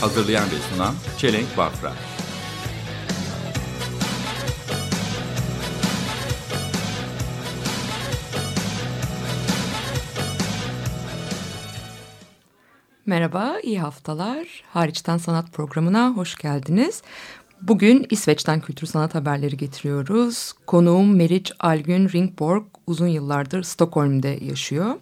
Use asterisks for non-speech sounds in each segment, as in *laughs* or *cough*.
Hazırlayan ve sunan Çelenk Bafra. Merhaba, iyi haftalar. Hariçten Sanat programına hoş geldiniz. Bugün İsveç'ten kültür sanat haberleri getiriyoruz. Konuğum Meriç Algün Ringborg uzun yıllardır Stockholm'de yaşıyor.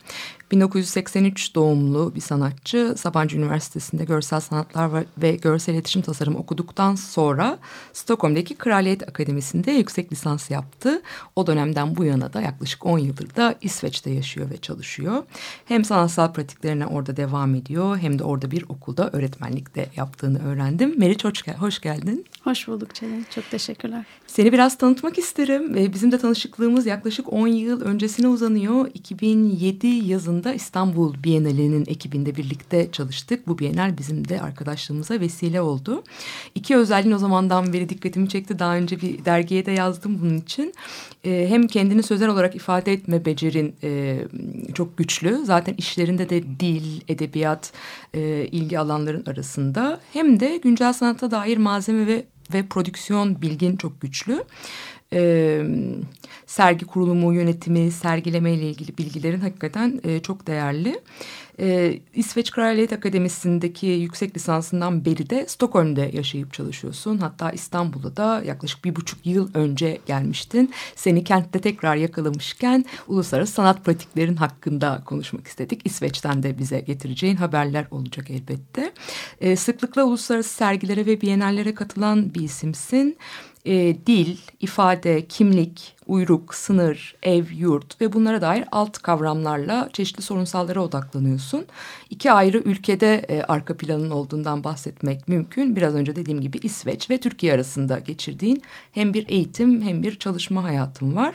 1983 doğumlu bir sanatçı. Sabancı Üniversitesi'nde görsel sanatlar ve görsel iletişim tasarım okuduktan sonra Stockholm'daki Kraliyet Akademisi'nde yüksek lisans yaptı. O dönemden bu yana da yaklaşık 10 yıldır da İsveç'te yaşıyor ve çalışıyor. Hem sanatsal pratiklerine orada devam ediyor hem de orada bir okulda öğretmenlik de yaptığını öğrendim. Meriç hoş, gel hoş geldin. Hoş bulduk Çelen. Çok teşekkürler. Seni biraz tanıtmak isterim. Bizim de tanışıklığımız yaklaşık 10 yıl öncesine uzanıyor. 2007 yazında İstanbul Bienali'nin ekibinde birlikte çalıştık. Bu Bienal bizim de arkadaşlığımıza vesile oldu. İki özelliğin o zamandan beri dikkatimi çekti. Daha önce bir dergiye de yazdım bunun için. Hem kendini sözel olarak ifade etme becerin çok güçlü. Zaten işlerinde de dil, edebiyat ilgi alanların arasında. Hem de güncel sanata dair malzeme ve ve prodüksiyon bilgin çok güçlü. Ee, sergi kurulumu, yönetimi, sergileme ile ilgili bilgilerin hakikaten e, çok değerli. Ee, İsveç Kraliyet Akademisi'ndeki yüksek lisansından beri de Stockholm'de yaşayıp çalışıyorsun. Hatta İstanbul'a da yaklaşık bir buçuk yıl önce gelmiştin. Seni kentte tekrar yakalamışken uluslararası sanat pratiklerin hakkında konuşmak istedik. İsveç'ten de bize getireceğin haberler olacak elbette. Ee, sıklıkla uluslararası sergilere ve bienallere katılan bir isimsin e, dil, ifade, kimlik, uyruk, sınır, ev, yurt ve bunlara dair alt kavramlarla çeşitli sorunsallara odaklanıyorsun. İki ayrı ülkede e, arka planın olduğundan bahsetmek mümkün. Biraz önce dediğim gibi İsveç ve Türkiye arasında geçirdiğin hem bir eğitim hem bir çalışma hayatın var.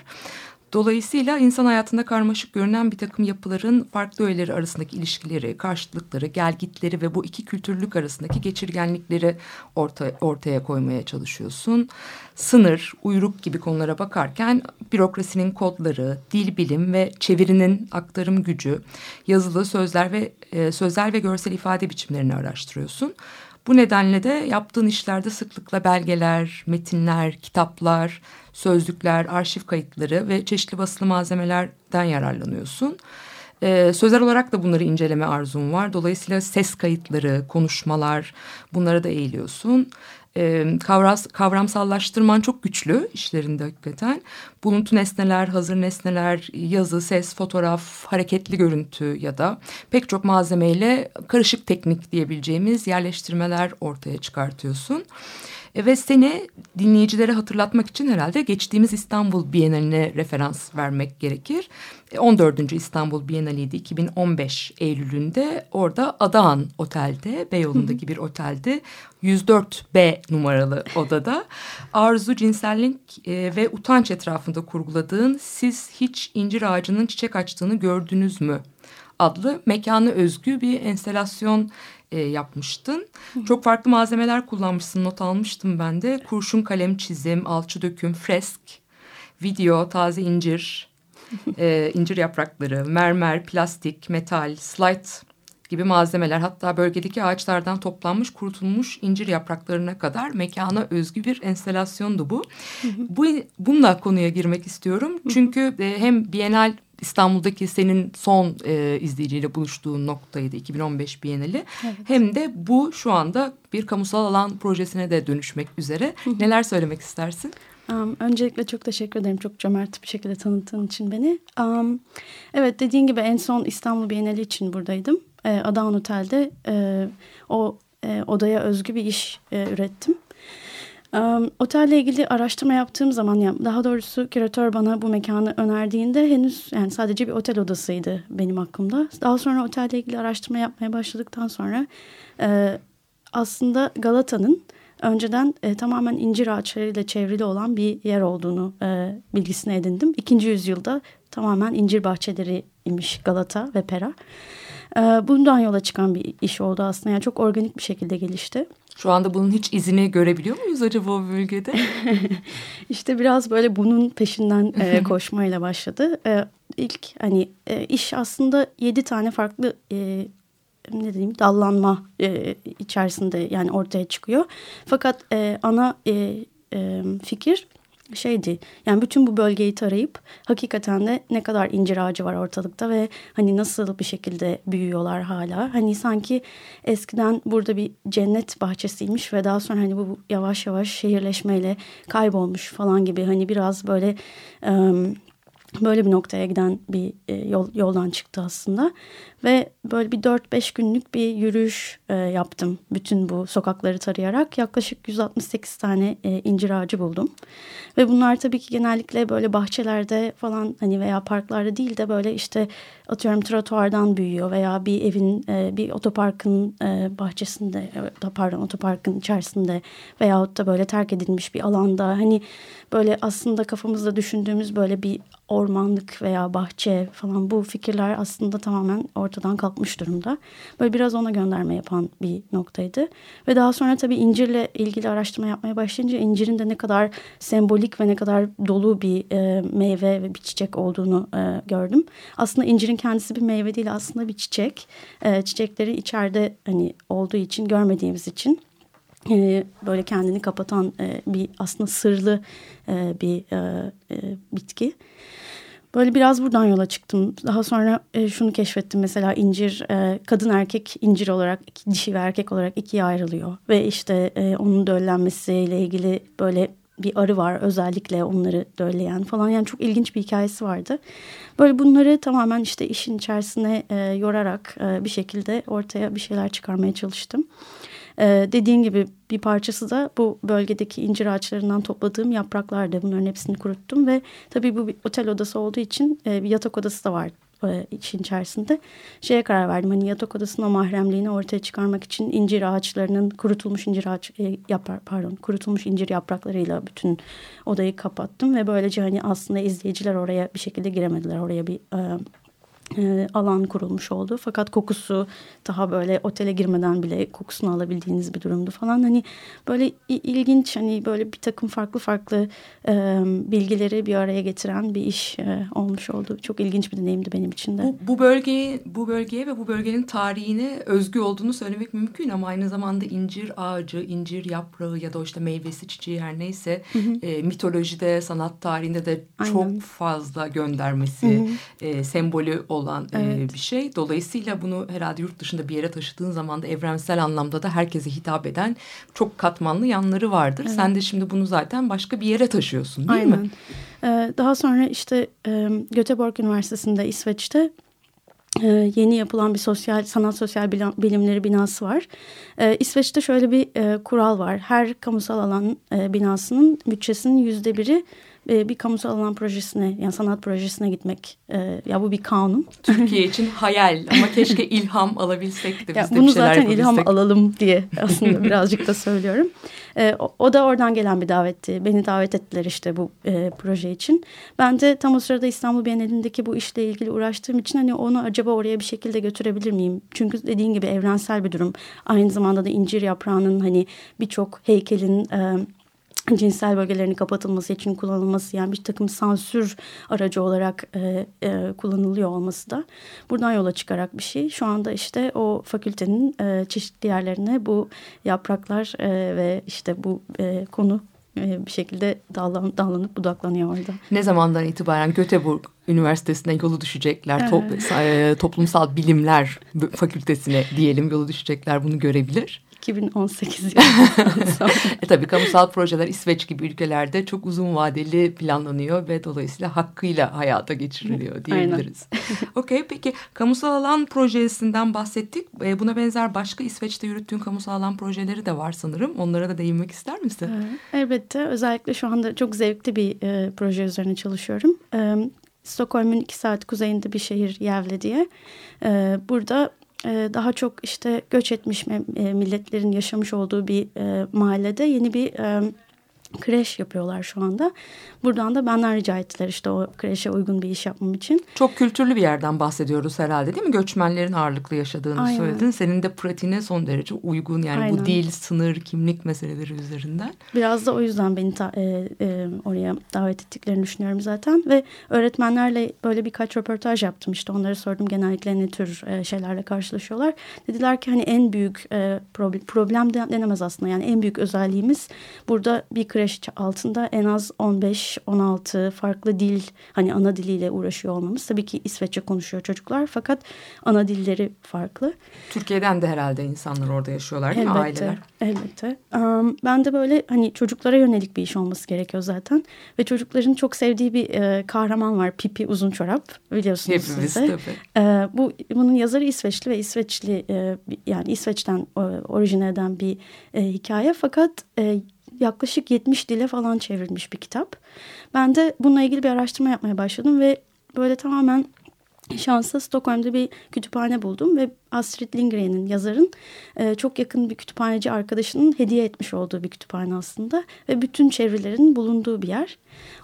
Dolayısıyla insan hayatında karmaşık görünen bir takım yapıların farklı öğeleri arasındaki ilişkileri, karşıtlıkları, gelgitleri ve bu iki kültürlük arasındaki geçirgenlikleri orta, ortaya koymaya çalışıyorsun. Sınır, uyruk gibi konulara bakarken bürokrasinin kodları, dil bilim ve çevirinin aktarım gücü, yazılı sözler ve e, sözel ve görsel ifade biçimlerini araştırıyorsun. Bu nedenle de yaptığın işlerde sıklıkla belgeler, metinler, kitaplar, sözlükler, arşiv kayıtları ve çeşitli basılı malzemelerden yararlanıyorsun. Ee, sözel olarak da bunları inceleme arzum var. Dolayısıyla ses kayıtları, konuşmalar bunlara da eğiliyorsun. Ee, kavras, kavramsallaştırman çok güçlü işlerinde hakikaten. Buluntu nesneler, hazır nesneler, yazı, ses, fotoğraf, hareketli görüntü ya da pek çok malzemeyle karışık teknik diyebileceğimiz yerleştirmeler ortaya çıkartıyorsun. E, ve seni dinleyicilere hatırlatmak için herhalde geçtiğimiz İstanbul Bienali'ne referans vermek gerekir. 14. E, İstanbul Bienaliydi 2015 Eylül'ünde orada Adağan Otel'de Beyoğlu'ndaki bir otelde 104B numaralı odada arzu, cinsellik e, ve utanç etrafında kurguladığın siz hiç incir ağacının çiçek açtığını gördünüz mü? adlı mekanı özgü bir enstelasyon e, yapmıştın. Hı. Çok farklı malzemeler kullanmışsın not almıştım ben de. Kurşun kalem çizim, alçı döküm, fresk, video, taze incir, *laughs* e, incir yaprakları, mermer, plastik, metal, slide gibi malzemeler hatta bölgedeki ağaçlardan toplanmış kurutulmuş incir yapraklarına kadar mekana özgü bir enstelasyondu bu. Hı hı. bu bununla konuya girmek istiyorum. Çünkü e, hem Bienal İstanbul'daki senin son e, izleyiciyle buluştuğun noktaydı 2015 Bienali. Evet. Hem de bu şu anda bir kamusal alan projesine de dönüşmek üzere. Neler söylemek istersin? Um, öncelikle çok teşekkür ederim. Çok cömert bir şekilde tanıttığın için beni. Um, evet dediğin gibi en son İstanbul Bienali için buradaydım. E, Adan Otel'de e, o e, odaya özgü bir iş e, ürettim. Otelle ilgili araştırma yaptığım zaman ya daha doğrusu küratör bana bu mekanı önerdiğinde henüz yani sadece bir otel odasıydı benim aklımda. Daha sonra otelle ilgili araştırma yapmaya başladıktan sonra e, aslında Galata'nın önceden e, tamamen incir ağaçlarıyla çevrili olan bir yer olduğunu e, bilgisine edindim. İkinci yüzyılda tamamen incir bahçeleri imiş Galata ve Pera. E, bundan yola çıkan bir iş oldu aslında. Yani çok organik bir şekilde gelişti. Şu anda bunun hiç izini görebiliyor muyuz acaba o bölgede? *laughs* İşte biraz böyle bunun peşinden e, *laughs* koşmayla başladı. E, ilk hani e, iş aslında yedi tane farklı e, ne diyeyim dallanma e, içerisinde yani ortaya çıkıyor. Fakat e, ana e, e, fikir şeydi yani bütün bu bölgeyi tarayıp hakikaten de ne kadar incir ağacı var ortalıkta ve hani nasıl bir şekilde büyüyorlar hala. Hani sanki eskiden burada bir cennet bahçesiymiş ve daha sonra hani bu yavaş yavaş şehirleşmeyle kaybolmuş falan gibi hani biraz böyle ım, böyle bir noktaya giden bir e, yol, yoldan çıktı aslında. Ve böyle bir 4-5 günlük bir yürüyüş e, yaptım bütün bu sokakları tarayarak. Yaklaşık 168 tane e, incir ağacı buldum. Ve bunlar tabii ki genellikle böyle bahçelerde falan hani veya parklarda değil de böyle işte atıyorum trotuardan büyüyor veya bir evin e, bir otoparkın e, bahçesinde e, pardon otoparkın içerisinde veyahut da böyle terk edilmiş bir alanda hani böyle aslında kafamızda düşündüğümüz böyle bir ormanlık veya bahçe falan bu fikirler aslında tamamen ortadan kalkmış durumda. Böyle biraz ona gönderme yapan bir noktaydı. Ve daha sonra tabii incirle ilgili araştırma yapmaya başlayınca incirin de ne kadar sembolik ve ne kadar dolu bir e, meyve ve bir çiçek olduğunu e, gördüm. Aslında incirin kendisi bir meyve değil aslında bir çiçek. E, çiçekleri içeride hani olduğu için görmediğimiz için e, böyle kendini kapatan e, bir aslında sırlı e, bir bitki. Böyle biraz buradan yola çıktım. Daha sonra e, şunu keşfettim. Mesela incir e, kadın erkek incir olarak iki, dişi ve erkek olarak ikiye ayrılıyor. Ve işte e, onun döllenmesiyle ilgili böyle bir arı var özellikle onları dölleyen falan. Yani çok ilginç bir hikayesi vardı. Böyle bunları tamamen işte işin içerisine e, yorarak e, bir şekilde ortaya bir şeyler çıkarmaya çalıştım. Ee, dediğin gibi bir parçası da bu bölgedeki incir ağaçlarından topladığım yapraklardı. Bunların hepsini kuruttum ve tabii bu bir otel odası olduğu için e, bir yatak odası da var e, için içerisinde. Şeye karar verdim hani yatak odasının o mahremliğini ortaya çıkarmak için incir ağaçlarının kurutulmuş incir ağaç e, yapar pardon kurutulmuş incir yapraklarıyla bütün odayı kapattım ve böylece hani aslında izleyiciler oraya bir şekilde giremediler. Oraya bir e, e, alan kurulmuş oldu. Fakat kokusu daha böyle otele girmeden bile kokusunu alabildiğiniz bir durumdu falan. Hani böyle ilginç hani böyle bir takım farklı farklı e, bilgileri bir araya getiren bir iş e, olmuş oldu. Çok ilginç bir deneyimdi benim için de. Bu, bu bölgeye bu bölgeye ve bu bölgenin tarihine özgü olduğunu söylemek mümkün ama aynı zamanda incir ağacı, incir yaprağı ya da işte meyvesi, çiçeği her neyse hı hı. E, mitolojide, sanat tarihinde de Aynen. çok fazla göndermesi, hı hı. E, sembolü olan evet. e, bir şey. Dolayısıyla bunu herhalde yurt dışında bir yere taşıdığın zaman da evrensel anlamda da herkese hitap eden çok katmanlı yanları vardır. Evet. Sen de şimdi bunu zaten başka bir yere taşıyorsun değil Aynen. mi? Ee, daha sonra işte e, Göteborg Üniversitesi'nde İsveç'te ee, yeni yapılan bir sosyal sanat sosyal bilimleri binası var. Ee, İsveç'te şöyle bir e, kural var. Her kamusal alan e, binasının bütçesinin yüzde biri e, bir kamusal alan projesine yani sanat projesine gitmek. E, ya bu bir kanun. Türkiye *laughs* için hayal ama keşke ilham alabilsek de biz ya de bunu bir şeyler zaten yapabilsek. ilham alalım diye aslında *laughs* birazcık da söylüyorum. E, o, o da oradan gelen bir davetti. Beni davet ettiler işte bu e, proje için. Ben de tam o sırada İstanbul Bienalindeki bu işle ilgili uğraştığım için hani onu acaba oraya bir şekilde götürebilir miyim? Çünkü dediğin gibi evrensel bir durum. Aynı zamanda da incir yaprağının hani birçok heykelin... E, cinsel bölgelerinin kapatılması için kullanılması yani bir takım sansür aracı olarak e, e, kullanılıyor olması da buradan yola çıkarak bir şey. Şu anda işte o fakültenin e, çeşitli yerlerine bu yapraklar e, ve işte bu e, konu e, bir şekilde dallan, dallanıp budaklanıyor orada. Ne zamandan itibaren Göteborg Üniversitesi'ne yolu düşecekler, top, e, toplumsal bilimler fakültesine diyelim yolu düşecekler bunu görebilir. 2018 yılında. *laughs* e tabii kamusal projeler İsveç gibi ülkelerde çok uzun vadeli planlanıyor ve dolayısıyla hakkıyla hayata geçiriliyor diyebiliriz. *laughs* Okey peki kamusal alan projesinden bahsettik. E, buna benzer başka İsveç'te yürüttüğün kamusal alan projeleri de var sanırım. Onlara da değinmek ister misin? Elbette. Özellikle şu anda çok zevkli bir e, proje üzerine çalışıyorum. E, Stockholm'un iki saat kuzeyinde bir şehir Yevle diye. E, burada e, daha çok işte göç etmiş e, milletlerin yaşamış olduğu bir e, mahallede yeni bir e, kreş yapıyorlar şu anda. Buradan da benden rica ettiler işte o kreşe uygun bir iş yapmam için. Çok kültürlü bir yerden bahsediyoruz herhalde değil mi? Göçmenlerin ağırlıklı yaşadığını Aynen. söyledin. Senin de pratiğine son derece uygun yani Aynen. bu dil, sınır, kimlik meseleleri üzerinden. Biraz da o yüzden beni ta, e, e, oraya davet ettiklerini düşünüyorum zaten. Ve öğretmenlerle böyle birkaç röportaj yaptım işte onlara sordum genellikle ne tür e, şeylerle karşılaşıyorlar. Dediler ki hani en büyük e, problem, problem de- denemez aslında yani en büyük özelliğimiz burada bir kreş altında en az 15-16 farklı dil hani ana diliyle uğraşıyor olmamız. Tabii ki İsveççe konuşuyor çocuklar fakat ana dilleri farklı. Türkiye'den de herhalde insanlar orada yaşıyorlar değil mi aileler? Elbette. Um, ben de böyle hani çocuklara yönelik bir iş olması gerekiyor zaten. Ve çocukların çok sevdiği bir e, kahraman var. Pipi Uzun Çorap biliyorsunuz Hepimiz siz de. tabii. E, bu bunun yazarı İsveçli ve İsveçli e, yani İsveç'ten e, orijine eden bir e, hikaye fakat e, yaklaşık 70 dile falan çevrilmiş bir kitap. Ben de bununla ilgili bir araştırma yapmaya başladım ve böyle tamamen şansa Stockholm'da bir kütüphane buldum ve Astrid Lindgren'in yazarın e, çok yakın bir kütüphaneci arkadaşının hediye etmiş olduğu bir kütüphane aslında ve bütün çevirilerin bulunduğu bir yer.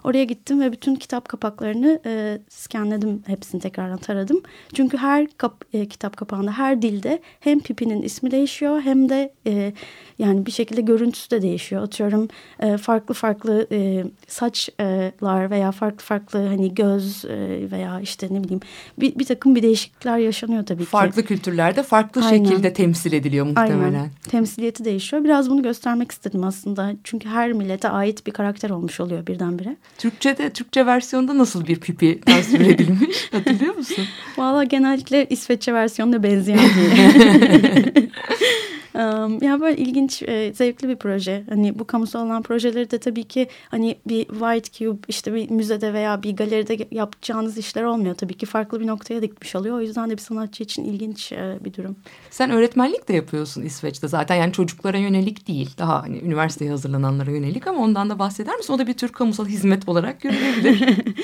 Oraya gittim ve bütün kitap kapaklarını e, scanledim, hepsini tekrardan taradım. Çünkü her kap- e, kitap kapağında, her dilde hem Pipi'nin ismi değişiyor hem de e, yani bir şekilde görüntüsü de değişiyor. Atıyorum e, farklı farklı e, saçlar veya farklı farklı hani göz e, veya işte ne bileyim bir, bir takım bir değişiklikler yaşanıyor tabii ki. Farklı kültürlerde farklı Aynen. şekilde temsil ediliyor muhtemelen. Aynen. Temsiliyeti değişiyor. Biraz bunu göstermek istedim aslında. Çünkü her millete ait bir karakter olmuş oluyor birdenbire. Türkçe'de, Türkçe versiyonda nasıl bir pipi tasvir edilmiş *laughs* hatırlıyor musun? Valla genellikle İsveççe versiyonuna benzeyen bir. *laughs* Ya böyle ilginç, e, zevkli bir proje. Hani bu kamusal olan projeleri de tabii ki hani bir White Cube işte bir müzede veya bir galeride yapacağınız işler olmuyor. Tabii ki farklı bir noktaya dikmiş oluyor. O yüzden de bir sanatçı için ilginç e, bir durum. Sen öğretmenlik de yapıyorsun İsveç'te zaten yani çocuklara yönelik değil daha hani üniversiteye hazırlananlara yönelik ama ondan da bahseder misin? O da bir tür kamusal hizmet olarak görülebilir. *laughs* *laughs*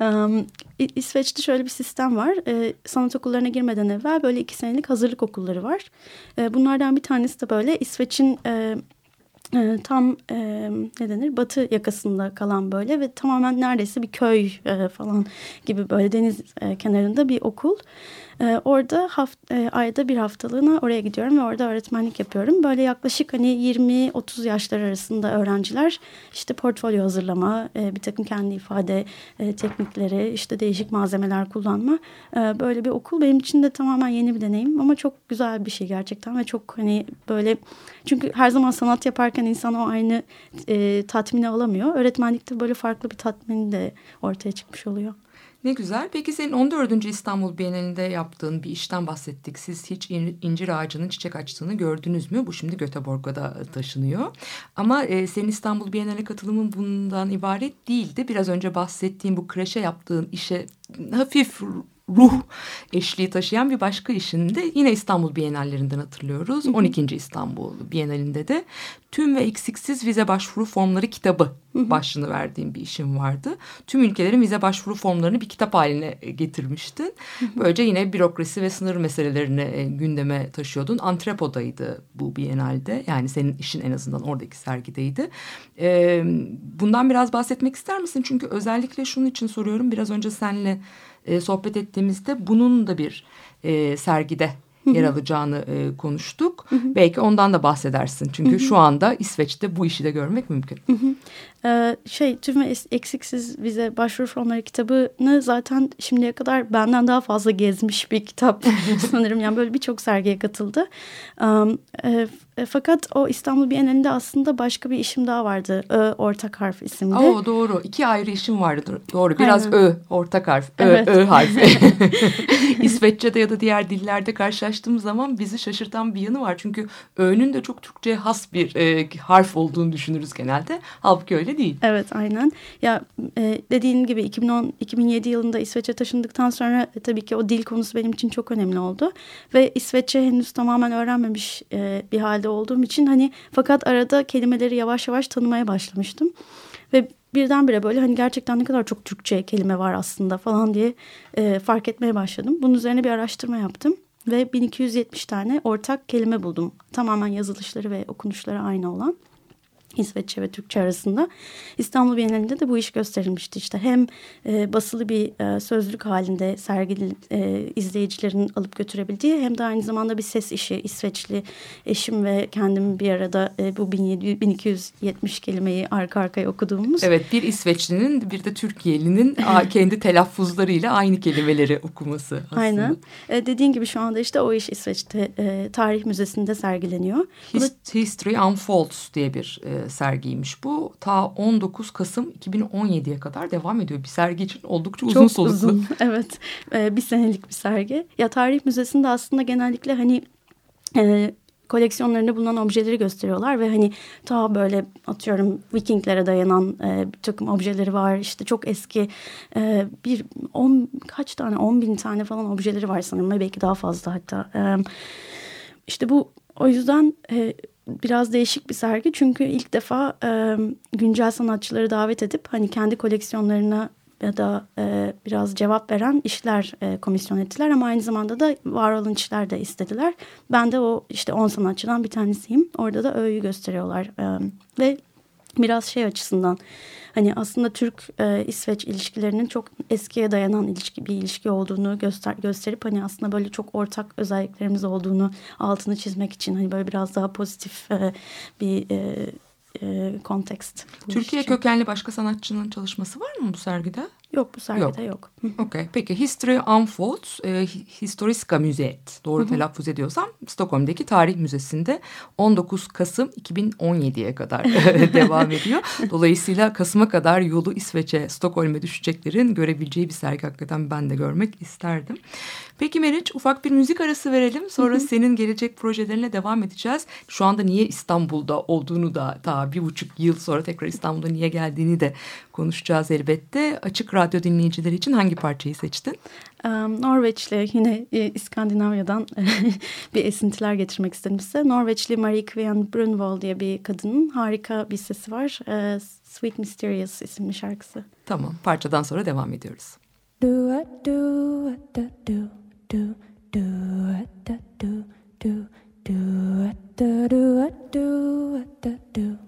Um, İsveç'te şöyle bir sistem var. Ee, sanat okullarına girmeden evvel böyle iki senelik hazırlık okulları var. Ee, bunlardan bir tanesi de böyle İsveç'in e, e, tam e, ne denir batı yakasında kalan böyle ve tamamen neredeyse bir köy e, falan gibi böyle deniz e, kenarında bir okul. E, orada haft, e, ayda bir haftalığına oraya gidiyorum ve orada öğretmenlik yapıyorum. Böyle yaklaşık hani 20-30 yaşlar arasında öğrenciler işte portfolyo hazırlama, e, bir takım kendi ifade e, teknikleri, işte değişik malzemeler kullanma. E, böyle bir okul benim için de tamamen yeni bir deneyim ama çok güzel bir şey gerçekten ve çok hani böyle çünkü her zaman sanat yaparken insan o aynı e, tatmini alamıyor. Öğretmenlikte böyle farklı bir tatmin de ortaya çıkmış oluyor. Ne güzel. Peki senin 14. İstanbul Bienalinde yaptığın bir işten bahsettik. Siz hiç in- incir ağacının çiçek açtığını gördünüz mü? Bu şimdi Göteborg'a da taşınıyor. Ama e, senin İstanbul Bienali katılımın bundan ibaret değildi. Biraz önce bahsettiğim bu kreşe yaptığın işe hafif ruh eşliği taşıyan bir başka işinde yine İstanbul Bienallerinden hatırlıyoruz. 12. İstanbul Bienalinde de tüm ve eksiksiz vize başvuru formları kitabı başlığını verdiğim bir işim vardı. Tüm ülkelerin vize başvuru formlarını bir kitap haline e, getirmiştin. Böylece yine bürokrasi ve sınır meselelerini e, gündeme taşıyordun. Antrepo'daydı bu Bienalde. Yani senin işin en azından oradaki sergideydi. Bundan biraz bahsetmek ister misin? Çünkü özellikle şunun için soruyorum. Biraz önce seninle e, sohbet ettiğimizde bunun da bir sergide yer alacağını e, konuştuk. Belki ondan da bahsedersin. Çünkü şu anda İsveç'te bu işi de görmek mümkün. Ee, şey tüm eksiksiz vize başvuru formları kitabını zaten şimdiye kadar benden daha fazla gezmiş bir kitap *laughs* sanırım. Yani böyle birçok sergiye katıldı. Um, e, e, fakat o İstanbul Bienalinde aslında başka bir işim daha vardı. Ö, ortak harf isimli. Oo, doğru. İki ayrı işim vardı. Doğru. Biraz Aynen. ö, ortak harf. Ö, Evet. ö harfi. *laughs* *laughs* İsveççe'de ya da diğer dillerde karşılaştığımız zaman bizi şaşırtan bir yanı var. Çünkü ö'nün de çok Türkçe'ye has bir e, harf olduğunu düşünürüz genelde. Halbuki öyle değil. Evet aynen. Ya e, dediğin gibi 2010-2007 yılında İsveç'e taşındıktan sonra e, tabii ki o dil konusu benim için çok önemli oldu. Ve İsveççe henüz tamamen öğrenmemiş e, bir halde olduğum için hani fakat arada kelimeleri yavaş yavaş tanımaya başlamıştım. Ve birdenbire böyle hani gerçekten ne kadar çok Türkçe kelime var aslında falan diye e, fark etmeye başladım. Bunun üzerine bir araştırma yaptım. ve 1270 tane ortak kelime buldum. Tamamen yazılışları ve okunuşları aynı olan. İsveççe ve Türkçe arasında. İstanbul Bienalinde de bu iş gösterilmişti. İşte hem e, basılı bir e, sözlük halinde sergi e, izleyicilerin alıp götürebildiği hem de aynı zamanda bir ses işi. İsveçli eşim ve kendim bir arada e, bu 1700, 1270 kelimeyi arka arkaya okuduğumuz. Evet bir İsveçlinin bir de Türkiye'linin *laughs* kendi telaffuzlarıyla aynı kelimeleri okuması aslında. Aynen. E, dediğin gibi şu anda işte o iş İsveç'te e, Tarih Müzesi'nde sergileniyor. Bu da- His- History Unfolds diye bir e, sergiymiş bu. Ta 19 Kasım 2017'ye kadar devam ediyor. Bir sergi için oldukça uzun Çok soluklu. uzun. *laughs* Evet. Ee, bir senelik bir sergi. Ya Tarih Müzesi'nde aslında genellikle hani e, koleksiyonlarında bulunan objeleri gösteriyorlar ve hani ta böyle atıyorum Vikinglere dayanan e, bir takım objeleri var. İşte çok eski e, bir on kaç tane on bin tane falan objeleri var sanırım belki daha fazla hatta. E, işte bu o yüzden e, biraz değişik bir sergi çünkü ilk defa e, güncel sanatçıları davet edip hani kendi koleksiyonlarına ya da e, biraz cevap veren işler e, komisyon ettiler ama aynı zamanda da var olan işler de istediler. Ben de o işte 10 sanatçıdan bir tanesiyim. Orada da öğüyü gösteriyorlar e, ve biraz şey açısından hani aslında Türk e, ilişkilerinin çok eskiye dayanan ilişki bir ilişki olduğunu göster gösterip hani aslında böyle çok ortak özelliklerimiz olduğunu altını çizmek için hani böyle biraz daha pozitif e, bir e, e, kontekst. Türkiye için. kökenli başka sanatçının çalışması var mı bu sergide? Yok bu sergide yok. *laughs* Okey. Peki History Unfolds, e, Hi- Historiska Museet. Doğru telaffuz ediyorsam Stockholm'daki Tarih Müzesi'nde 19 Kasım 2017'ye kadar *laughs* *laughs* devam ediyor. Dolayısıyla Kasım'a kadar yolu İsveç'e, Stockholm'e düşeceklerin görebileceği bir sergi hakikaten ben de görmek isterdim. Peki Meriç ufak bir müzik arası verelim. Sonra senin gelecek projelerine devam edeceğiz. Şu anda niye İstanbul'da olduğunu da daha bir buçuk yıl sonra tekrar İstanbul'a niye geldiğini de konuşacağız elbette. Açık Radyo dinleyicileri için hangi parçayı seçtin? Ee, Norveçli yine e, İskandinavya'dan bir esintiler getirmek istedim size. Norveçli Marie Kvian Brunvoll diye bir kadının harika bir sesi var. Ee, Sweet Mysterious isimli şarkısı. Tamam parçadan sonra devam ediyoruz. Do a do a da do do do a da do do do a da do a do a da do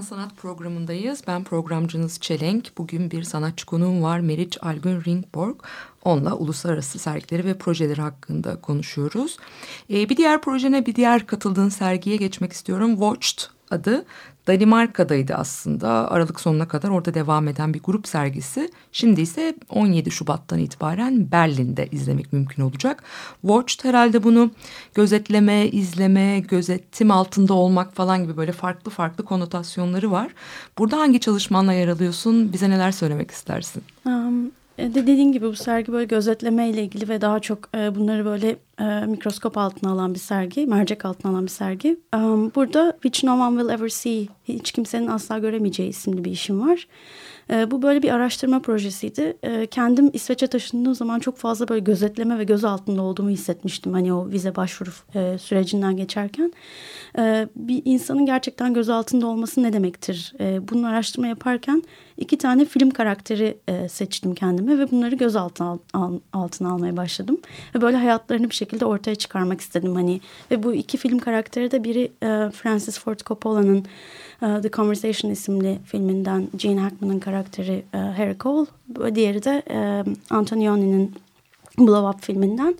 Hariçten Sanat programındayız. Ben programcınız Çelenk. Bugün bir sanatçı konuğum var, Meriç Algün Ringborg. Onunla uluslararası sergileri ve projeleri hakkında konuşuyoruz. Ee, bir diğer projene, bir diğer katıldığın sergiye geçmek istiyorum. Watched adı. Danimarka'daydı aslında. Aralık sonuna kadar orada devam eden bir grup sergisi. Şimdi ise 17 Şubat'tan itibaren Berlin'de izlemek mümkün olacak. Watched herhalde bunu gözetleme, izleme, gözetim altında olmak falan gibi böyle farklı farklı konotasyonları var. Burada hangi çalışmanla yer alıyorsun? Bize neler söylemek istersin? Um, de dediğin gibi bu sergi böyle gözetleme ile ilgili ve daha çok e, bunları böyle e, mikroskop altına alan bir sergi, mercek altına alan bir sergi. Um, burada Which No One Will Ever See, hiç kimsenin asla göremeyeceği isimli bir işim var. E, bu böyle bir araştırma projesiydi. E, kendim İsveç'e taşındığım zaman çok fazla böyle gözetleme ve göz altında olduğumu hissetmiştim. Hani o vize başvuru e, sürecinden geçerken. E, bir insanın gerçekten göz altında olması ne demektir? E, bunun araştırma yaparken iki tane film karakteri e, seçtim kendime ve bunları göz altına, al, al, altına almaya başladım. Ve böyle hayatlarını bir şekilde ortaya çıkarmak istedim. Hani ve bu iki film karakteri de biri e, Francis Ford Coppola'nın e, The Conversation isimli filminden Gene Hackman'ın karakteri e, Harry Cole. Diğeri de e, Antonioni'nin Blow Up filminden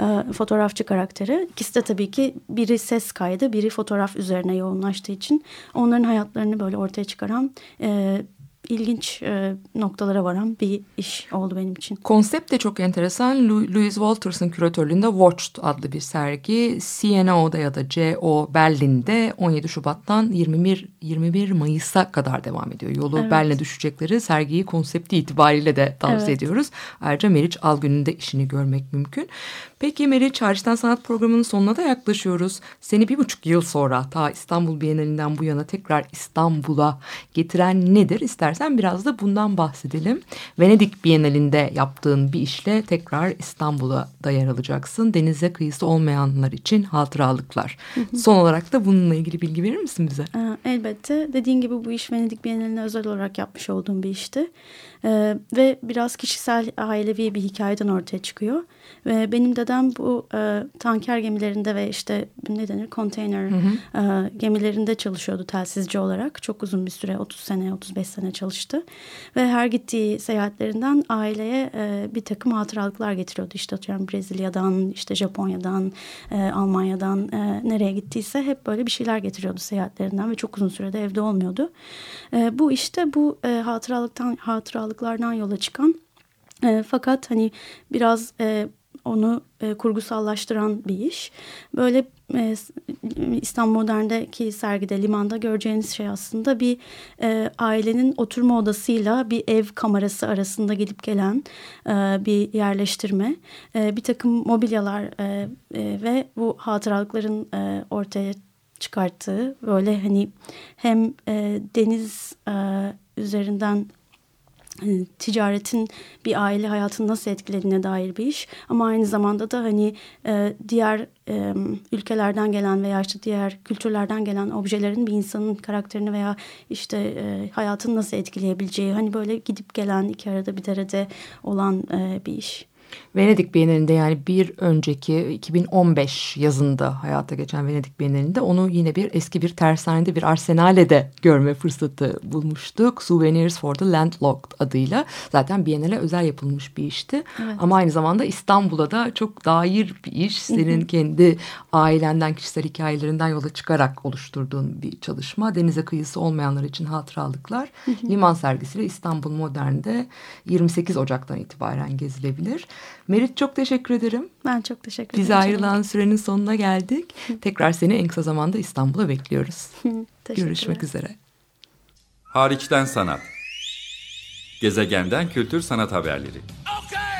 e, fotoğrafçı karakteri. İkisi de tabii ki biri ses kaydı, biri fotoğraf üzerine yoğunlaştığı için onların hayatlarını böyle ortaya çıkaran e, ilginç e, noktalara varan bir iş oldu benim için. Konsept de çok enteresan. Louise Walters'ın küratörlüğünde Watched adlı bir sergi. CNO'da ya da CO Berlin'de 17 Şubat'tan 21 21 Mayıs'a kadar devam ediyor. Yolu Evet. Berlin'e düşecekleri sergiyi konsepti itibariyle de tavsiye Evet. ediyoruz. Ayrıca Meriç Algün'ün de işini görmek mümkün. Peki Meriç Hariçten Sanat programının sonuna da yaklaşıyoruz. Seni bir buçuk yıl sonra ta İstanbul Bienalinden bu yana tekrar İstanbul'a getiren nedir? İstersen biraz da bundan bahsedelim. Venedik Bienalinde yaptığın bir işle tekrar İstanbul'a da yer alacaksın. Denize kıyısı olmayanlar için hatıralıklar. Son olarak da bununla ilgili bilgi verir misin bize? Ee, elbette. Dediğin gibi bu iş Venedik Bienali'ne özel olarak yapmış olduğum bir işti. Ee, ve biraz kişisel ailevi bir hikayeden ortaya çıkıyor. Ve benim dedem bu e, tanker gemilerinde ve işte ne denir konteyner e, gemilerinde çalışıyordu telsizci olarak. Çok uzun bir süre 30 sene 35 sene çalıştı. Ve her gittiği seyahatlerinden aileye e, bir takım hatıralıklar getiriyordu. İşte atıyorum Brezilya'dan, işte Japonya'dan, e, Almanya'dan e, nereye gittiyse hep böyle bir şeyler getiriyordu seyahatlerinden ve çok uzun sürede evde olmuyordu. E, bu işte bu e, hatıralıktan hatıralıklardan yola çıkan e, fakat hani biraz e, onu e, kurgusallaştıran bir iş. Böyle e, İstanbul Modern'deki sergide limanda göreceğiniz şey aslında bir e, ailenin oturma odasıyla bir ev kamerası arasında gelip gelen e, bir yerleştirme. E, bir takım mobilyalar e, e, ve bu hatıralıkların e, ortaya çıkarttığı böyle hani hem e, deniz e, üzerinden hani ticaretin bir aile hayatını nasıl etkilediğine dair bir iş ama aynı zamanda da hani e, diğer e, ülkelerden gelen veya işte diğer kültürlerden gelen objelerin bir insanın karakterini veya işte e, hayatını nasıl etkileyebileceği hani böyle gidip gelen iki arada bir derede olan e, bir iş. Venedik Bienalinde yani bir önceki 2015 yazında hayata geçen Venedik Bienalinde onu yine bir eski bir tersanede bir arsenalede görme fırsatı bulmuştuk. Souvenirs for the Landlocked adıyla. Zaten Biennale özel yapılmış bir işti. Evet. Ama aynı zamanda İstanbul'a da çok dair bir iş. Senin kendi ailenden, kişisel hikayelerinden yola çıkarak oluşturduğun bir çalışma. Denize kıyısı olmayanlar için hatıralıklar. Liman sergisiyle İstanbul Modern'de 28 Ocak'tan itibaren gezilebilir. Merit çok teşekkür ederim. Ben çok teşekkür ederim. Bize ayrılan sürenin sonuna geldik. Tekrar seni en kısa zamanda İstanbul'a bekliyoruz. Teşekkürler. Görüşmek üzere. Hariçten sanat. Gezegenden kültür sanat haberleri. Okay,